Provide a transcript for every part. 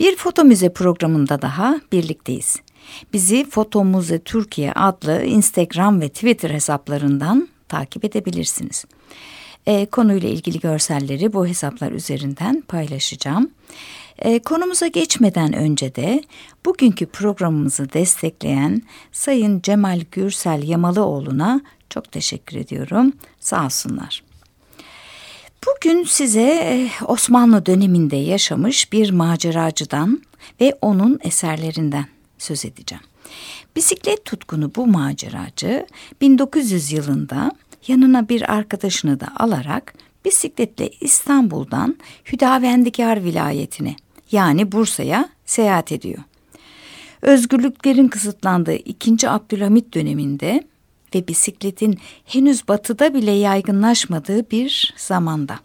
Bir foto müze programında daha birlikteyiz. Bizi Foto Müze Türkiye adlı Instagram ve Twitter hesaplarından takip edebilirsiniz. E, konuyla ilgili görselleri bu hesaplar üzerinden paylaşacağım. E, konumuza geçmeden önce de bugünkü programımızı destekleyen Sayın Cemal Gürsel Yamalıoğlu'na çok teşekkür ediyorum. Sağ olsunlar. Bugün size eh, Osmanlı döneminde yaşamış bir maceracıdan ve onun eserlerinden söz edeceğim. Bisiklet tutkunu bu maceracı 1900 yılında yanına bir arkadaşını da alarak bisikletle İstanbul'dan Hüdavendigar vilayetine yani Bursa'ya seyahat ediyor. Özgürlüklerin kısıtlandığı 2. Abdülhamit döneminde ve bisikletin henüz batıda bile yaygınlaşmadığı bir zamanda.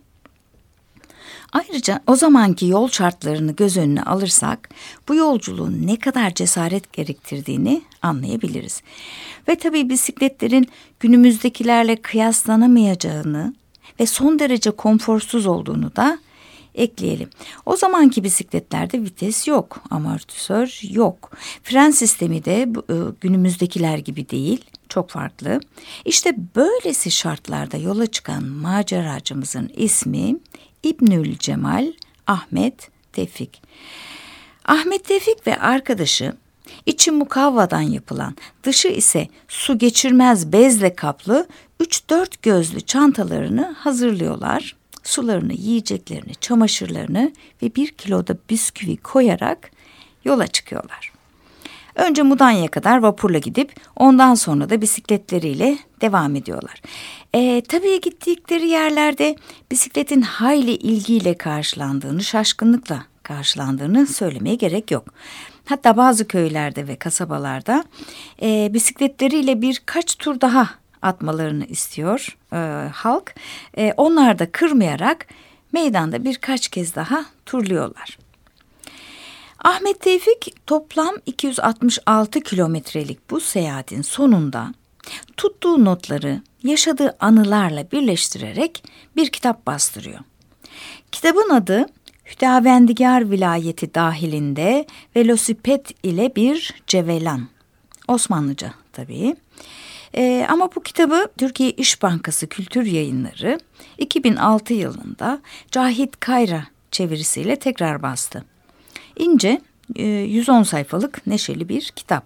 Ayrıca o zamanki yol şartlarını göz önüne alırsak bu yolculuğun ne kadar cesaret gerektirdiğini anlayabiliriz. Ve tabii bisikletlerin günümüzdekilerle kıyaslanamayacağını ve son derece konforsuz olduğunu da ekleyelim. O zamanki bisikletlerde vites yok, amortisör yok. Fren sistemi de e, günümüzdekiler gibi değil, çok farklı. İşte böylesi şartlarda yola çıkan maceracımızın ismi İbnül Cemal Ahmet Tevfik. Ahmet Tevfik ve arkadaşı içi mukavvadan yapılan, dışı ise su geçirmez bezle kaplı 3-4 gözlü çantalarını hazırlıyorlar. Sularını, yiyeceklerini, çamaşırlarını ve bir kiloda bisküvi koyarak yola çıkıyorlar. Önce Mudanya kadar vapurla gidip ondan sonra da bisikletleriyle devam ediyorlar. E, tabii gittikleri yerlerde bisikletin hayli ilgiyle karşılandığını, şaşkınlıkla karşılandığını söylemeye gerek yok. Hatta bazı köylerde ve kasabalarda e, bisikletleriyle birkaç tur daha atmalarını istiyor e, halk. E, onlar da kırmayarak meydanda birkaç kez daha turluyorlar. Ahmet Tevfik toplam 266 kilometrelik bu seyahatin sonunda tuttuğu notları yaşadığı anılarla birleştirerek bir kitap bastırıyor. Kitabın adı Hüdavendigar vilayeti dahilinde velosiped ile bir cevelan. Osmanlıca tabii. Ee, ama bu kitabı Türkiye İş Bankası Kültür Yayınları 2006 yılında Cahit Kayra çevirisiyle tekrar bastı. İnce 110 e, sayfalık neşeli bir kitap.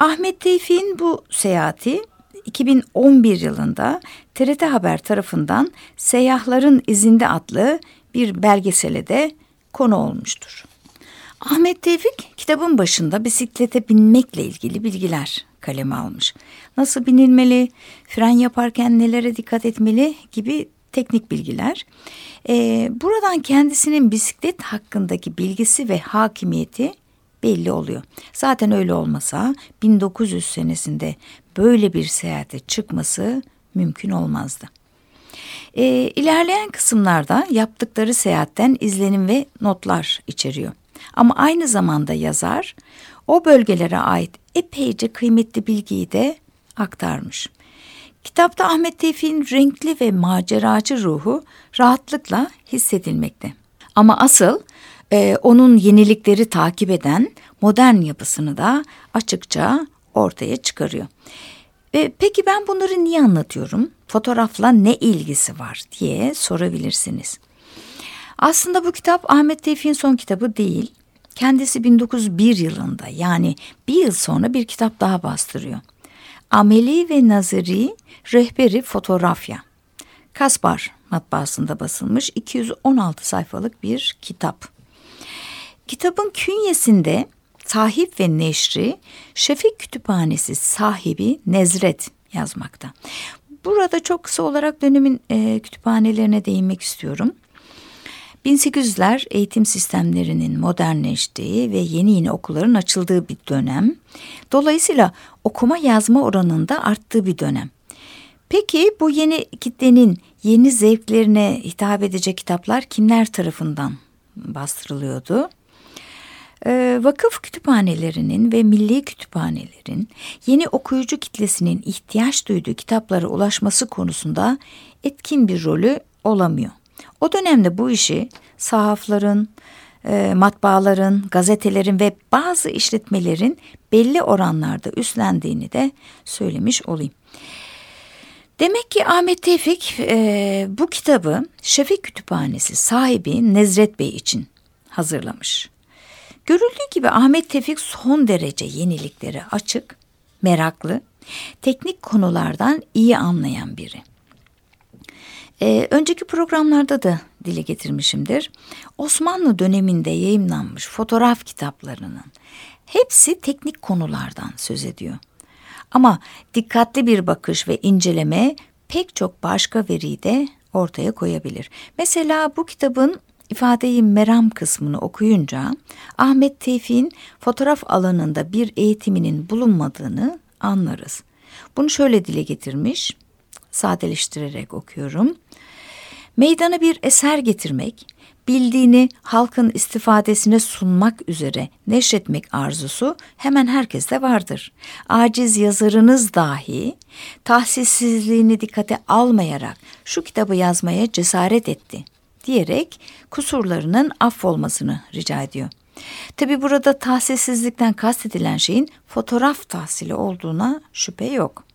Ahmet Tevfik'in bu seyahati 2011 yılında TRT Haber tarafından Seyyahların İzinde adlı bir belgesele de konu olmuştur. Ahmet Tevfik kitabın başında bisiklete binmekle ilgili bilgiler kaleme almış. Nasıl binilmeli, fren yaparken nelere dikkat etmeli gibi teknik bilgiler. Ee, buradan kendisinin bisiklet hakkındaki bilgisi ve hakimiyeti belli oluyor. Zaten öyle olmasa 1900 senesinde böyle bir seyahate çıkması mümkün olmazdı. E, ilerleyen kısımlarda yaptıkları seyahatten izlenim ve notlar içeriyor. Ama aynı zamanda yazar o bölgelere ait epeyce kıymetli bilgiyi de aktarmış. Kitapta Ahmet Tevfik'in renkli ve maceracı ruhu rahatlıkla hissedilmekte. Ama asıl e, onun yenilikleri takip eden modern yapısını da açıkça ortaya çıkarıyor. E, peki ben bunları niye anlatıyorum? Fotoğrafla ne ilgisi var diye sorabilirsiniz. Aslında bu kitap Ahmet Tevfik'in son kitabı değil. Kendisi 1901 yılında yani bir yıl sonra bir kitap daha bastırıyor. Ameli ve Naziri Rehberi Fotoğrafya. Kaspar matbaasında basılmış 216 sayfalık bir kitap. Kitabın künyesinde sahip ve neşri Şefik Kütüphanesi sahibi Nezret yazmakta. Burada çok kısa olarak dönemin e, kütüphanelerine değinmek istiyorum. 1800'ler eğitim sistemlerinin modernleştiği ve yeni yeni okulların açıldığı bir dönem. Dolayısıyla okuma yazma oranında arttığı bir dönem. Peki bu yeni kitlenin yeni zevklerine hitap edecek kitaplar kimler tarafından bastırılıyordu? Ee, vakıf kütüphanelerinin ve milli kütüphanelerin yeni okuyucu kitlesinin ihtiyaç duyduğu kitaplara ulaşması konusunda etkin bir rolü olamıyor. O dönemde bu işi sahafların, e, matbaaların, gazetelerin ve bazı işletmelerin belli oranlarda üstlendiğini de söylemiş olayım. Demek ki Ahmet Tevfik e, bu kitabı Şefik Kütüphanesi sahibi Nezret Bey için hazırlamış. Görüldüğü gibi Ahmet Tevfik son derece yeniliklere açık, meraklı, teknik konulardan iyi anlayan biri. Ee, önceki programlarda da dile getirmişimdir. Osmanlı döneminde yayımlanmış fotoğraf kitaplarının hepsi teknik konulardan söz ediyor. Ama dikkatli bir bakış ve inceleme pek çok başka veriyi de ortaya koyabilir. Mesela bu kitabın ifadeyi meram kısmını okuyunca Ahmet Tevfik'in fotoğraf alanında bir eğitiminin bulunmadığını anlarız. Bunu şöyle dile getirmiş, sadeleştirerek okuyorum. Meydana bir eser getirmek, bildiğini halkın istifadesine sunmak üzere neşretmek arzusu hemen herkeste vardır. Aciz yazarınız dahi tahsissizliğini dikkate almayarak şu kitabı yazmaya cesaret etti diyerek kusurlarının affolmasını rica ediyor. Tabi burada tahsissizlikten kastedilen şeyin fotoğraf tahsili olduğuna şüphe yok.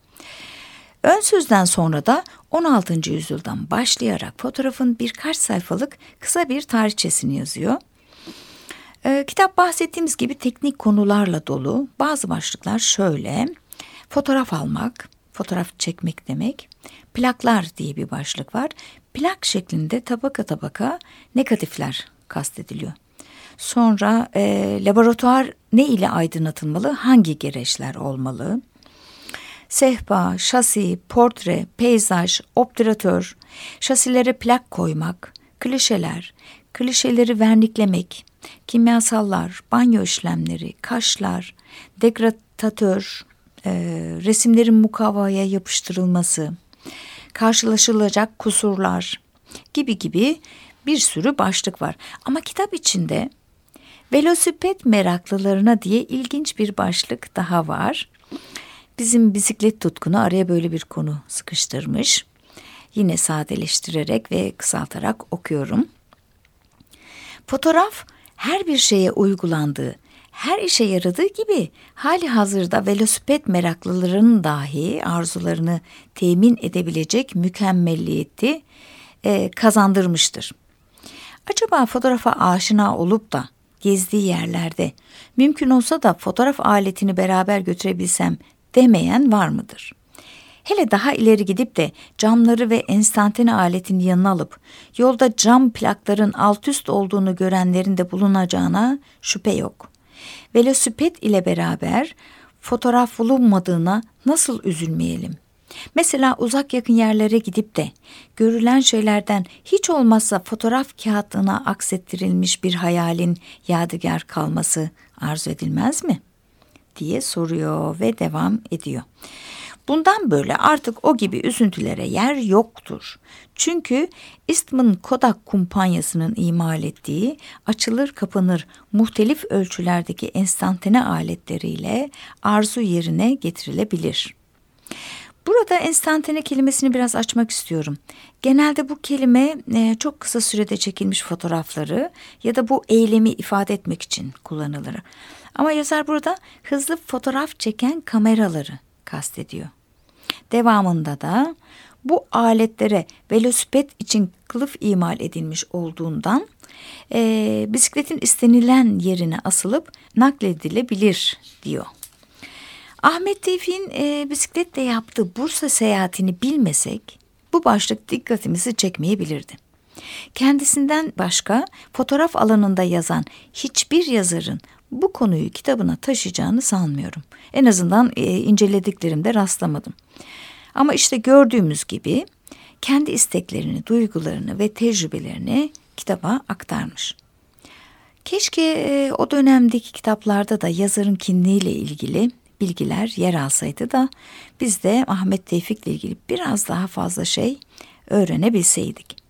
Ön sözden sonra da 16. yüzyıldan başlayarak fotoğrafın birkaç sayfalık kısa bir tarihçesini yazıyor. Ee, kitap bahsettiğimiz gibi teknik konularla dolu. Bazı başlıklar şöyle. Fotoğraf almak, fotoğraf çekmek demek. Plaklar diye bir başlık var. Plak şeklinde tabaka tabaka negatifler kastediliyor. Sonra e, laboratuvar ne ile aydınlatılmalı, hangi gereçler olmalı? Sehpa, şasi, portre, peyzaj, obturatör, şasilere plak koymak, klişeler, klişeleri verniklemek, kimyasallar, banyo işlemleri, kaşlar, degradatör, e, resimlerin mukavvaya yapıştırılması, karşılaşılacak kusurlar. Gibi gibi bir sürü başlık var. Ama kitap içinde velosiped meraklılarına diye ilginç bir başlık daha var. Bizim bisiklet tutkunu araya böyle bir konu sıkıştırmış. Yine sadeleştirerek ve kısaltarak okuyorum. Fotoğraf her bir şeye uygulandığı, her işe yaradığı gibi hali hazırda velosiped meraklılarının dahi arzularını temin edebilecek mükemmelliyeti e, kazandırmıştır. Acaba fotoğrafa aşina olup da gezdiği yerlerde mümkün olsa da fotoğraf aletini beraber götürebilsem demeyen var mıdır? Hele daha ileri gidip de camları ve enstantane aletin yanına alıp yolda cam plakların alt üst olduğunu görenlerin de bulunacağına şüphe yok. Velosiped ile beraber fotoğraf bulunmadığına nasıl üzülmeyelim? Mesela uzak yakın yerlere gidip de görülen şeylerden hiç olmazsa fotoğraf kağıtına aksettirilmiş bir hayalin yadigar kalması arzu edilmez mi?'' Diye soruyor ve devam ediyor. Bundan böyle artık o gibi üzüntülere yer yoktur. Çünkü Eastman Kodak kumpanyasının imal ettiği açılır kapanır muhtelif ölçülerdeki enstantane aletleriyle arzu yerine getirilebilir. Burada enstantane kelimesini biraz açmak istiyorum. Genelde bu kelime e, çok kısa sürede çekilmiş fotoğrafları ya da bu eylemi ifade etmek için kullanılır. Ama yazar burada hızlı fotoğraf çeken kameraları kastediyor. Devamında da bu aletlere velosiped için kılıf imal edilmiş olduğundan e, bisikletin istenilen yerine asılıp nakledilebilir diyor. Ahmet Tevfik'in e, bisikletle yaptığı Bursa seyahatini bilmesek bu başlık dikkatimizi çekmeyebilirdi. Kendisinden başka fotoğraf alanında yazan hiçbir yazarın bu konuyu kitabına taşıyacağını sanmıyorum. En azından e, incelediklerimde rastlamadım. Ama işte gördüğümüz gibi kendi isteklerini, duygularını ve tecrübelerini kitaba aktarmış. Keşke e, o dönemdeki kitaplarda da yazarın kimliğiyle ilgili bilgiler yer alsaydı da biz de Ahmet Tevfik'le ilgili biraz daha fazla şey öğrenebilseydik.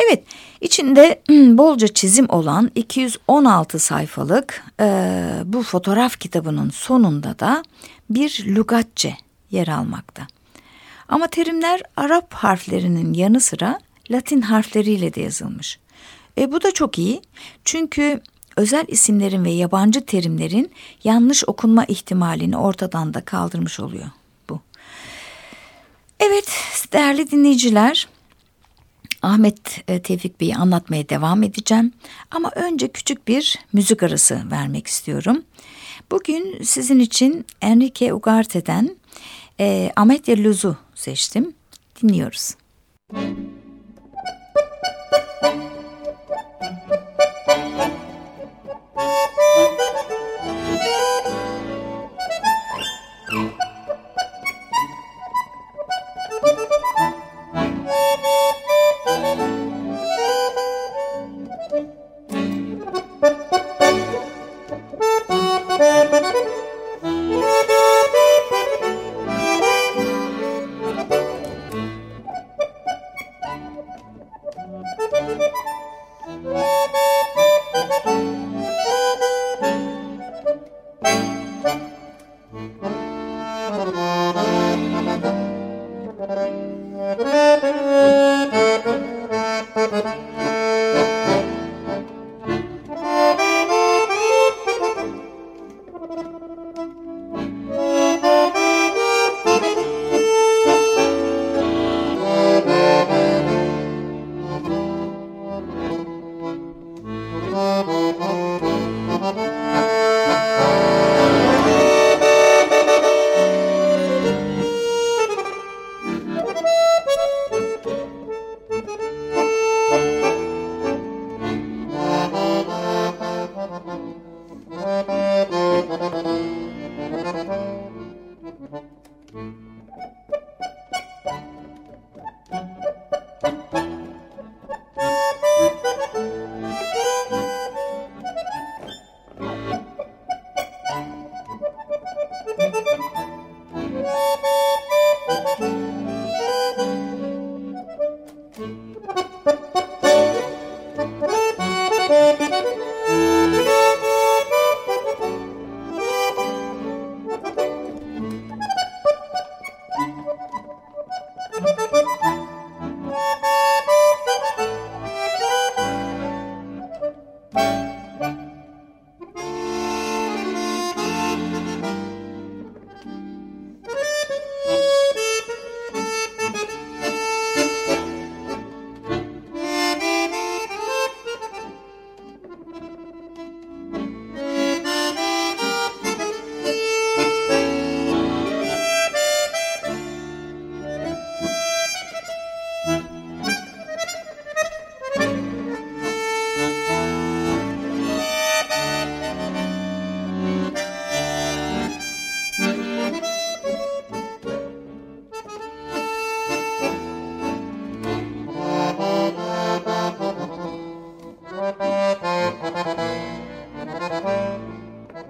Evet, içinde bolca çizim olan 216 sayfalık e, bu fotoğraf kitabının sonunda da bir lügatçe yer almakta. Ama terimler Arap harflerinin yanı sıra Latin harfleriyle de yazılmış. E, bu da çok iyi çünkü özel isimlerin ve yabancı terimlerin yanlış okunma ihtimalini ortadan da kaldırmış oluyor bu. Evet değerli dinleyiciler Ahmet e, Tevfik Bey'i anlatmaya devam edeceğim. Ama önce küçük bir müzik arası vermek istiyorum. Bugün sizin için Enrique Ugarte'den e, Ametya Luz'u seçtim. Dinliyoruz. Müzik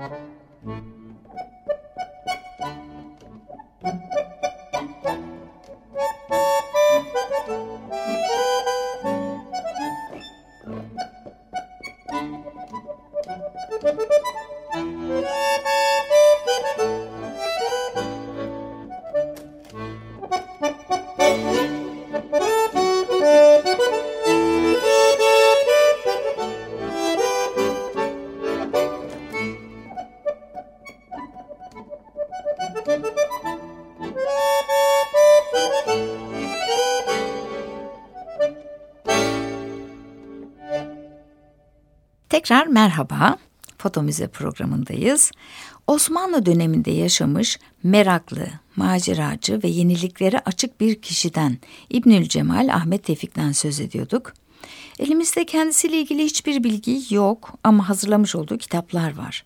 Música Tekrar merhaba. Foto Müze programındayız. Osmanlı döneminde yaşamış meraklı, maceracı ve yeniliklere açık bir kişiden İbnül Cemal Ahmet Tevfik'ten söz ediyorduk. Elimizde kendisiyle ilgili hiçbir bilgi yok ama hazırlamış olduğu kitaplar var.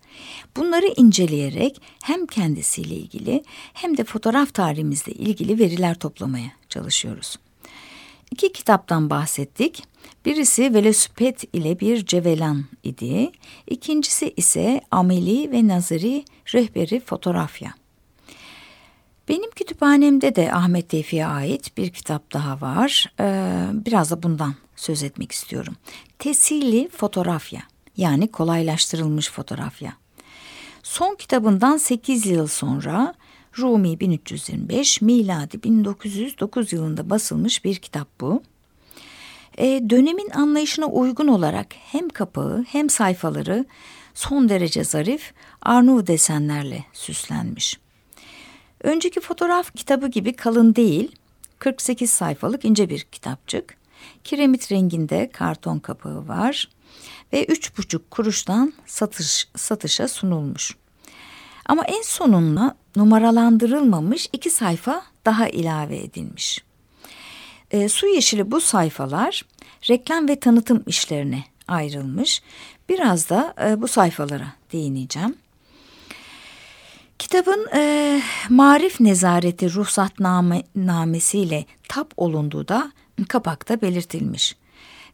Bunları inceleyerek hem kendisiyle ilgili hem de fotoğraf tarihimizle ilgili veriler toplamaya çalışıyoruz. İki kitaptan bahsettik. Birisi Velosiped ile bir cevelan idi. İkincisi ise Ameli ve Nazari rehberi fotoğrafya. Benim kütüphanemde de Ahmet Tevfik'e ait bir kitap daha var. Ee, biraz da bundan söz etmek istiyorum. Tesili fotoğrafya yani kolaylaştırılmış fotoğrafya. Son kitabından 8 yıl sonra Rumi 1325, miladi 1909 yılında basılmış bir kitap bu. E, dönemin anlayışına uygun olarak hem kapağı hem sayfaları son derece zarif Arnavut desenlerle süslenmiş. Önceki fotoğraf kitabı gibi kalın değil, 48 sayfalık ince bir kitapçık. Kiremit renginde karton kapağı var ve üç buçuk kuruştan satış, satışa sunulmuş. Ama en sonunda numaralandırılmamış iki sayfa daha ilave edilmiş. E, su yeşili bu sayfalar reklam ve tanıtım işlerine ayrılmış. Biraz da e, bu sayfalara değineceğim. Kitabın e, marif nezareti ruhsatnamesiyle tap olunduğu da kapakta belirtilmiş.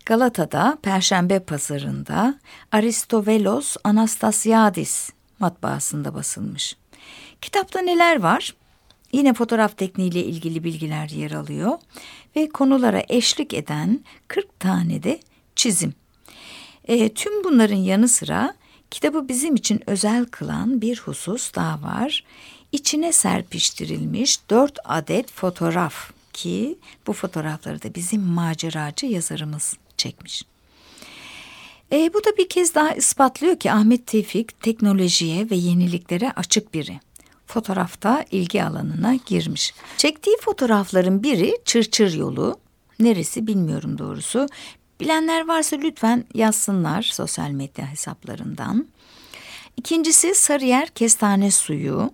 Galata'da Perşembe Pazarı'nda Aristovelos Anastasiadis matbaasında basılmış. Kitapta neler var? Yine fotoğraf tekniğiyle ilgili bilgiler yer alıyor ve konulara eşlik eden 40 tane de çizim. E, tüm bunların yanı sıra kitabı bizim için özel kılan bir husus daha var. İçine serpiştirilmiş dört adet fotoğraf ki bu fotoğrafları da bizim maceracı yazarımız çekmiş. E, bu da bir kez daha ispatlıyor ki Ahmet Tevfik teknolojiye ve yeniliklere açık biri. Fotoğrafta ilgi alanına girmiş. Çektiği fotoğrafların biri Çırçır Yolu. Neresi bilmiyorum doğrusu. Bilenler varsa lütfen yazsınlar sosyal medya hesaplarından. İkincisi Sarıyer Kestane Suyu.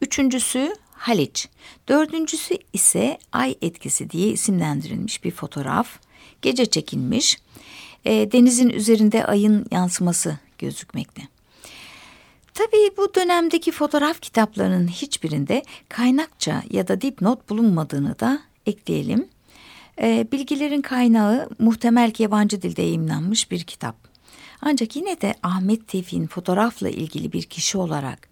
Üçüncüsü Haliç. Dördüncüsü ise Ay Etkisi diye isimlendirilmiş bir fotoğraf. Gece çekilmiş. E, denizin üzerinde ayın yansıması gözükmekte. Tabii bu dönemdeki fotoğraf kitaplarının hiçbirinde kaynakça ya da dipnot bulunmadığını da ekleyelim. E, bilgilerin kaynağı muhtemel ki yabancı dilde yayımlanmış bir kitap. Ancak yine de Ahmet Tevfik'in fotoğrafla ilgili bir kişi olarak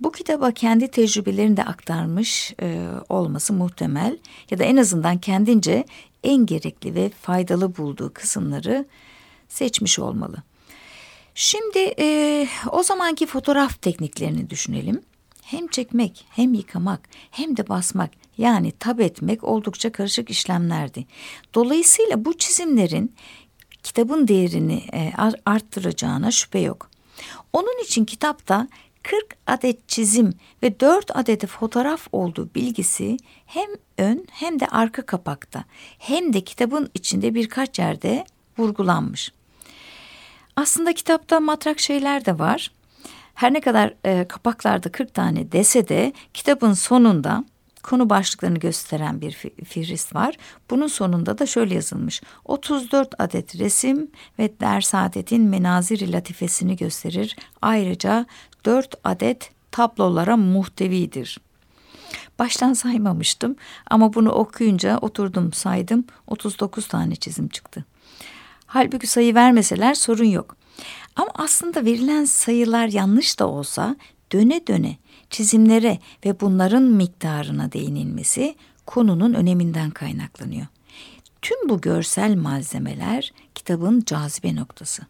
bu kitaba kendi tecrübelerini de aktarmış e, olması muhtemel ya da en azından kendince en gerekli ve faydalı bulduğu kısımları seçmiş olmalı. Şimdi e, o zamanki fotoğraf tekniklerini düşünelim. Hem çekmek, hem yıkamak, hem de basmak yani tab etmek oldukça karışık işlemlerdi. Dolayısıyla bu çizimlerin kitabın değerini e, arttıracağına şüphe yok. Onun için kitapta 40 adet çizim ve 4 adet fotoğraf olduğu bilgisi hem ön hem de arka kapakta hem de kitabın içinde birkaç yerde vurgulanmış. Aslında kitapta matrak şeyler de var. Her ne kadar e, kapaklarda 40 tane dese de kitabın sonunda konu başlıklarını gösteren bir fihrist var. Bunun sonunda da şöyle yazılmış. 34 adet resim ve Dersaadetin menazir latifesini gösterir. Ayrıca 4 adet tablolara muhtevidir. Baştan saymamıştım ama bunu okuyunca oturdum saydım 39 tane çizim çıktı. Halbuki sayı vermeseler sorun yok. Ama aslında verilen sayılar yanlış da olsa döne döne çizimlere ve bunların miktarına değinilmesi konunun öneminden kaynaklanıyor. Tüm bu görsel malzemeler kitabın cazibe noktası.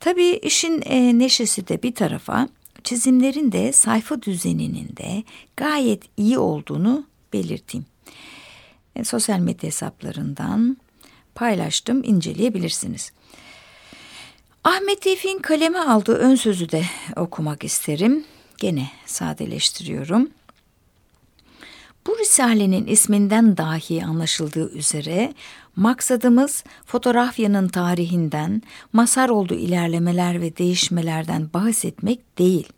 Tabii işin e, neşesi de bir tarafa, çizimlerin de sayfa düzeninin de gayet iyi olduğunu belirteyim. E, sosyal medya hesaplarından paylaştım, inceleyebilirsiniz. Ahmet Tevfik'in kaleme aldığı ön sözü de okumak isterim. Gene sadeleştiriyorum. Bu risalenin isminden dahi anlaşıldığı üzere maksadımız fotoğrafyanın tarihinden, masar olduğu ilerlemeler ve değişmelerden bahsetmek değil.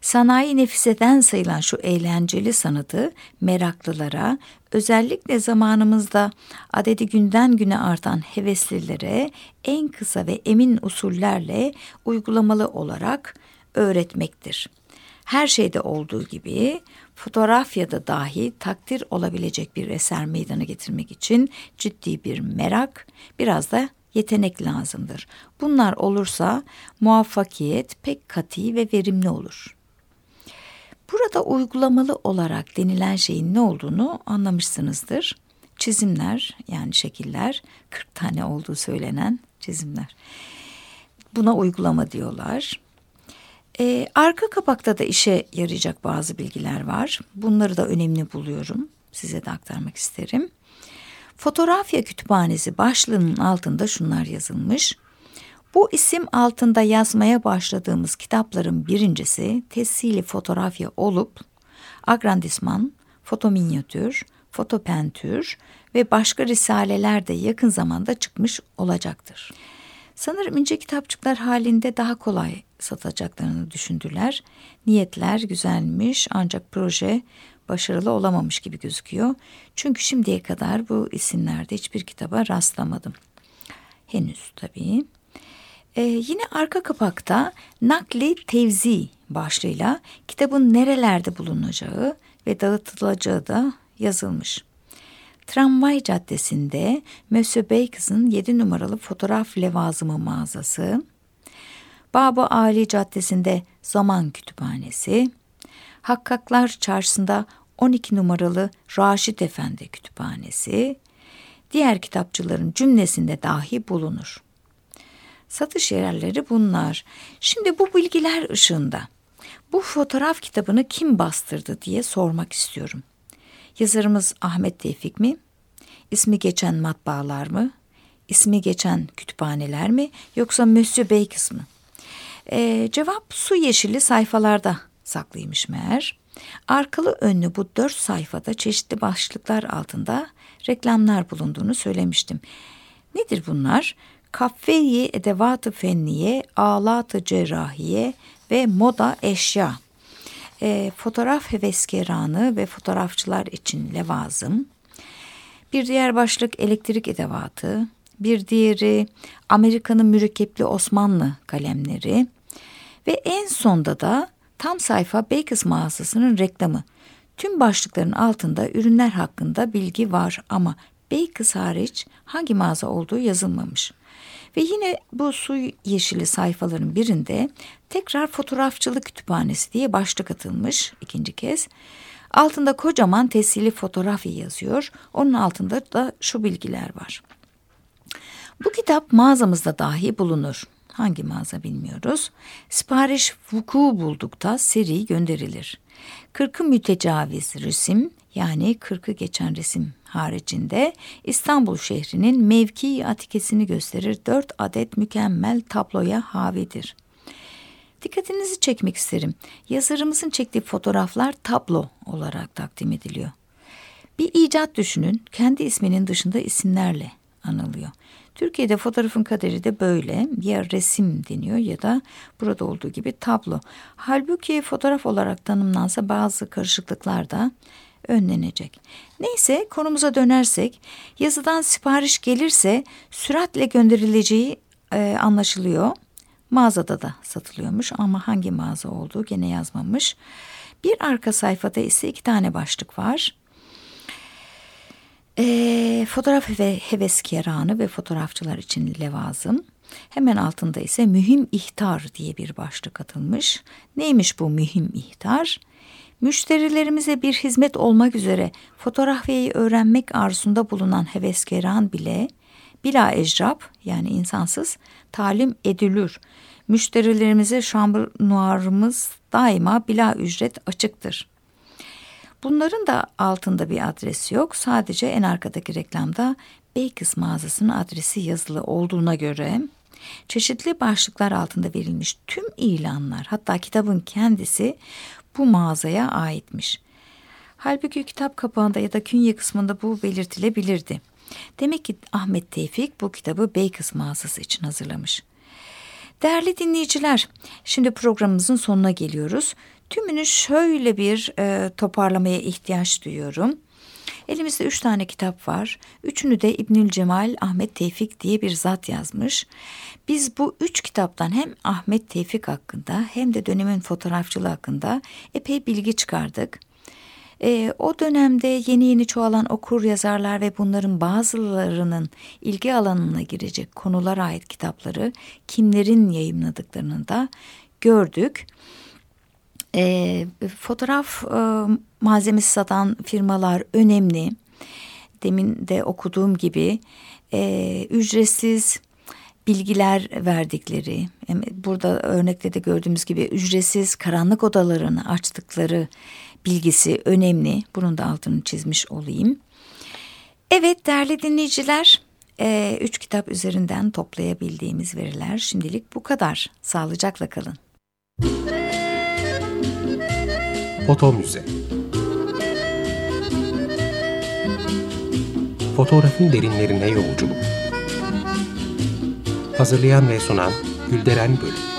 Sanayi nefiseden sayılan şu eğlenceli sanatı meraklılara, özellikle zamanımızda adedi günden güne artan heveslilere en kısa ve emin usullerle uygulamalı olarak öğretmektir. Her şeyde olduğu gibi fotoğrafyada dahi takdir olabilecek bir eser meydana getirmek için ciddi bir merak, biraz da yetenek lazımdır. Bunlar olursa muvaffakiyet pek katı ve verimli olur. Burada uygulamalı olarak denilen şeyin ne olduğunu anlamışsınızdır. Çizimler yani şekiller 40 tane olduğu söylenen çizimler. Buna uygulama diyorlar. Ee, arka kapakta da işe yarayacak bazı bilgiler var. Bunları da önemli buluyorum. Size de aktarmak isterim. Fotoğrafya Kütüphanesi başlığının altında şunlar yazılmış. Bu isim altında yazmaya başladığımız kitapların birincisi tesili fotoğrafya olup agrandisman, fotominyatür, fotopentür ve başka risaleler de yakın zamanda çıkmış olacaktır. Sanırım ince kitapçıklar halinde daha kolay satacaklarını düşündüler. Niyetler güzelmiş ancak proje başarılı olamamış gibi gözüküyor. Çünkü şimdiye kadar bu isimlerde hiçbir kitaba rastlamadım. Henüz tabii. Ee, yine arka kapakta nakli tevzi başlığıyla kitabın nerelerde bulunacağı ve dağıtılacağı da yazılmış. Tramvay Caddesi'nde Monsieur Bakes'ın 7 numaralı fotoğraf levazımı mağazası, Baba Ali Caddesi'nde Zaman Kütüphanesi, Hakkaklar Çarşısı'nda 12 numaralı Raşit Efendi Kütüphanesi, diğer kitapçıların cümlesinde dahi bulunur. Satış yerleri bunlar. Şimdi bu bilgiler ışığında bu fotoğraf kitabını kim bastırdı diye sormak istiyorum. Yazarımız Ahmet Tevfik mi? İsmi geçen matbaalar mı? İsmi geçen kütüphaneler mi? Yoksa Monsieur Bakes mı? Ee, cevap su yeşili sayfalarda saklıymış meğer. Arkalı önlü bu dört sayfada çeşitli başlıklar altında reklamlar bulunduğunu söylemiştim. Nedir bunlar? Kafeyi edevatı fenniye, ağlatı cerrahiye ve moda eşya. E, fotoğraf heveskeranı ve fotoğrafçılar için levazım. Bir diğer başlık elektrik edevatı. Bir diğeri Amerika'nın mürekkepli Osmanlı kalemleri. Ve en sonda da tam sayfa Bakers mağazasının reklamı. Tüm başlıkların altında ürünler hakkında bilgi var ama Bakers hariç hangi mağaza olduğu yazılmamış. Ve yine bu su yeşili sayfaların birinde tekrar fotoğrafçılık kütüphanesi diye başlık atılmış ikinci kez. Altında kocaman tesili fotoğrafı yazıyor. Onun altında da şu bilgiler var. Bu kitap mağazamızda dahi bulunur. Hangi mağaza bilmiyoruz. Sipariş vuku buldukta seri gönderilir. Kırkı mütecaviz resim yani kırkı geçen resim haricinde İstanbul şehrinin mevki atikesini gösterir dört adet mükemmel tabloya havidir. Dikkatinizi çekmek isterim. Yazarımızın çektiği fotoğraflar tablo olarak takdim ediliyor. Bir icat düşünün, kendi isminin dışında isimlerle anılıyor. Türkiye'de fotoğrafın kaderi de böyle. Ya resim deniyor ya da burada olduğu gibi tablo. Halbuki fotoğraf olarak tanımlansa bazı karışıklıklar da önlenecek. Neyse konumuza dönersek yazıdan sipariş gelirse süratle gönderileceği e, anlaşılıyor. Mağazada da satılıyormuş ama hangi mağaza olduğu gene yazmamış. Bir arka sayfada ise iki tane başlık var. E, fotoğraf ve heveskeranı ve fotoğrafçılar için levazım. Hemen altında ise mühim ihtar diye bir başlık atılmış. Neymiş bu mühim ihtar? Müşterilerimize bir hizmet olmak üzere fotoğrafyayı öğrenmek arzusunda bulunan heveskeran bile bila ecrab yani insansız talim edilür. Müşterilerimize şambur daima bila ücret açıktır. Bunların da altında bir adresi yok. Sadece en arkadaki reklamda Bakers mağazasının adresi yazılı olduğuna göre çeşitli başlıklar altında verilmiş tüm ilanlar hatta kitabın kendisi bu mağazaya aitmiş. Halbuki kitap kapağında ya da künye kısmında bu belirtilebilirdi. Demek ki Ahmet Tevfik bu kitabı Bakers mağazası için hazırlamış. Değerli dinleyiciler, şimdi programımızın sonuna geliyoruz. Tümünü şöyle bir e, toparlamaya ihtiyaç duyuyorum. Elimizde üç tane kitap var. Üçünü de İbnül Cemal Ahmet Tevfik diye bir zat yazmış. Biz bu üç kitaptan hem Ahmet Tevfik hakkında hem de dönemin fotoğrafçılığı hakkında epey bilgi çıkardık. E, o dönemde yeni yeni çoğalan okur yazarlar ve bunların bazılarının ilgi alanına girecek konulara ait kitapları kimlerin yayımladıklarını da gördük. E, fotoğraf e, malzemesi satan firmalar önemli. Demin de okuduğum gibi e, ücretsiz bilgiler verdikleri, burada örnekte de gördüğümüz gibi ücretsiz karanlık odalarını açtıkları bilgisi önemli. Bunun da altını çizmiş olayım. Evet değerli dinleyiciler, e, üç kitap üzerinden toplayabildiğimiz veriler şimdilik bu kadar. Sağlıcakla kalın. Foto Müze. Fotoğrafın derinlerine yolculuk. Hazırlayan ve sunan Gülderen Bölüm